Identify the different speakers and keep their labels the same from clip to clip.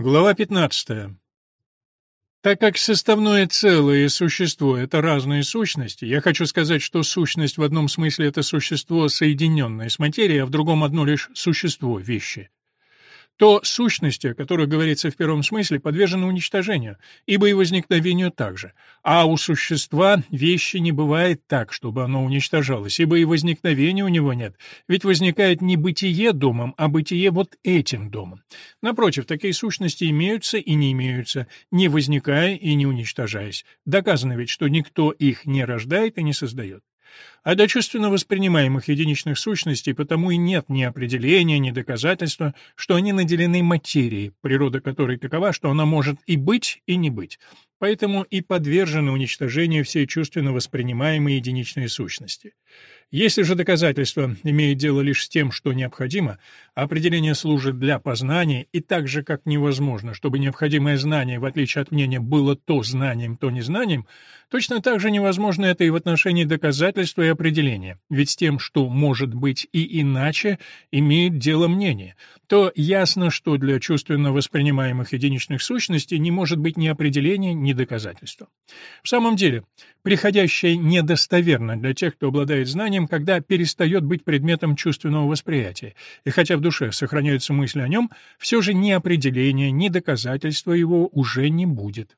Speaker 1: Глава 15. Так как составное целое и существо — это разные сущности, я хочу сказать, что сущность в одном смысле — это существо, соединенное с материей, а в другом одно лишь существо, вещи то сущности, о которых говорится в первом смысле, подвержены уничтожению, ибо и возникновению также. А у существа вещи не бывает так, чтобы оно уничтожалось, ибо и возникновения у него нет, ведь возникает не бытие домом, а бытие вот этим домом. Напротив, такие сущности имеются и не имеются, не возникая и не уничтожаясь. Доказано ведь, что никто их не рождает и не создает. А до чувственно воспринимаемых единичных сущностей потому и нет ни определения, ни доказательства, что они наделены материей, природа которой такова, что она может и быть, и не быть. Поэтому и подвержены уничтожению все чувственно воспринимаемые единичные сущности. Если же доказательство имеет дело лишь с тем, что необходимо, определение служит для познания, и так же, как невозможно, чтобы необходимое знание, в отличие от мнения, было то знанием, то незнанием, точно так же невозможно это и в отношении доказательства и определения, ведь с тем, что может быть и иначе, имеет дело мнение, то ясно, что для чувственно воспринимаемых единичных сущностей не может быть ни определения, ни доказательства. В самом деле, приходящее недостоверно для тех, кто обладает знанием, сознанием, когда перестает быть предметом чувственного восприятия, и хотя в душе сохраняются мысли о нем, все же ни определения, ни доказательства его уже не будет.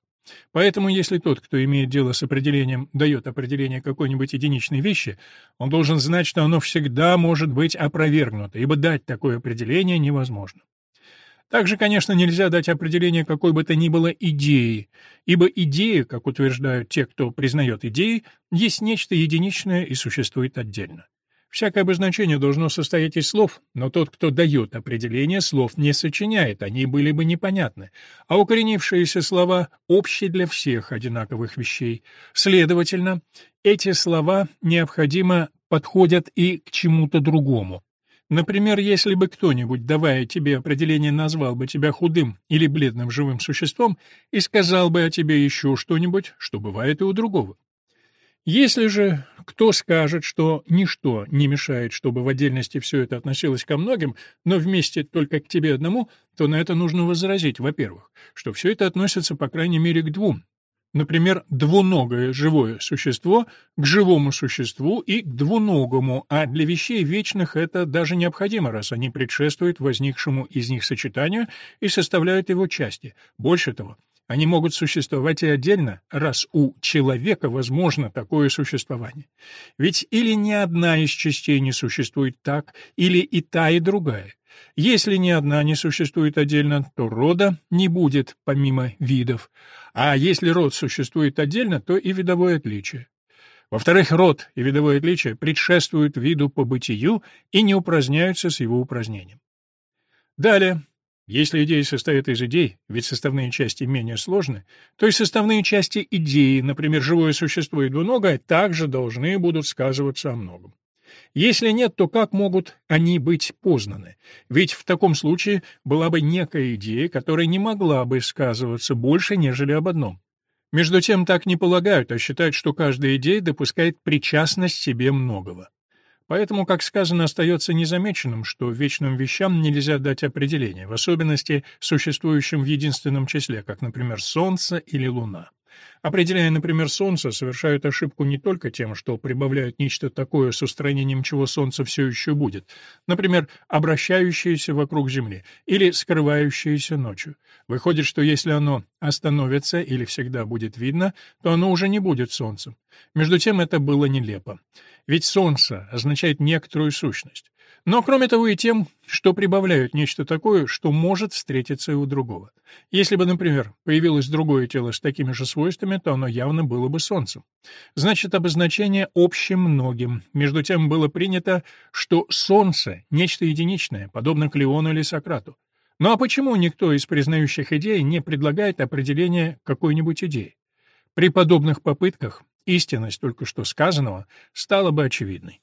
Speaker 1: Поэтому если тот, кто имеет дело с определением, дает определение какой-нибудь единичной вещи, он должен знать, что оно всегда может быть опровергнуто, ибо дать такое определение невозможно. Также, конечно, нельзя дать определение какой бы то ни было идеи, ибо идея, как утверждают те, кто признает идеи, есть нечто единичное и существует отдельно. Всякое обозначение должно состоять из слов, но тот, кто дает определение, слов не сочиняет, они были бы непонятны, а укоренившиеся слова общие для всех одинаковых вещей. Следовательно, эти слова необходимо подходят и к чему-то другому. Например, если бы кто-нибудь, давая тебе определение, назвал бы тебя худым или бледным живым существом и сказал бы о тебе еще что-нибудь, что бывает и у другого. Если же кто скажет, что ничто не мешает, чтобы в отдельности все это относилось ко многим, но вместе только к тебе одному, то на это нужно возразить, во-первых, что все это относится по крайней мере к двум, Например, двуногое живое существо к живому существу и к двуногому, а для вещей вечных это даже необходимо, раз они предшествуют возникшему из них сочетанию и составляют его части. Больше того, они могут существовать и отдельно, раз у человека возможно такое существование. Ведь или ни одна из частей не существует так, или и та, и другая. Если ни одна не существует отдельно, то рода не будет помимо видов, а если род существует отдельно, то и видовое отличие. Во-вторых, род и видовое отличие предшествуют виду по бытию и не упраздняются с его упразднением. Далее, если идея состоит из идей, ведь составные части менее сложны, то и составные части идеи, например, живое существо и двуногое, также должны будут сказываться о многом. Если нет, то как могут они быть познаны? Ведь в таком случае была бы некая идея, которая не могла бы сказываться больше, нежели об одном. Между тем так не полагают, а считают, что каждая идея допускает причастность себе многого. Поэтому, как сказано, остается незамеченным, что вечным вещам нельзя дать определение, в особенности существующим в единственном числе, как, например, Солнце или Луна. Определяя, например, Солнце, совершают ошибку не только тем, что прибавляют нечто такое, с устранением чего Солнце все еще будет, например, обращающееся вокруг Земли, или скрывающееся ночью. Выходит, что если оно остановится или всегда будет видно, то оно уже не будет Солнцем. Между тем это было нелепо. Ведь Солнце означает некоторую сущность. Но кроме того и тем, что прибавляют нечто такое, что может встретиться и у другого. Если бы, например, появилось другое тело с такими же свойствами, то оно явно было бы Солнцем. Значит, обозначение общим многим. Между тем было принято, что Солнце — нечто единичное, подобно Клеону или Сократу. Ну а почему никто из признающих идей не предлагает определение какой-нибудь идеи? При подобных попытках истинность только что сказанного стала бы очевидной.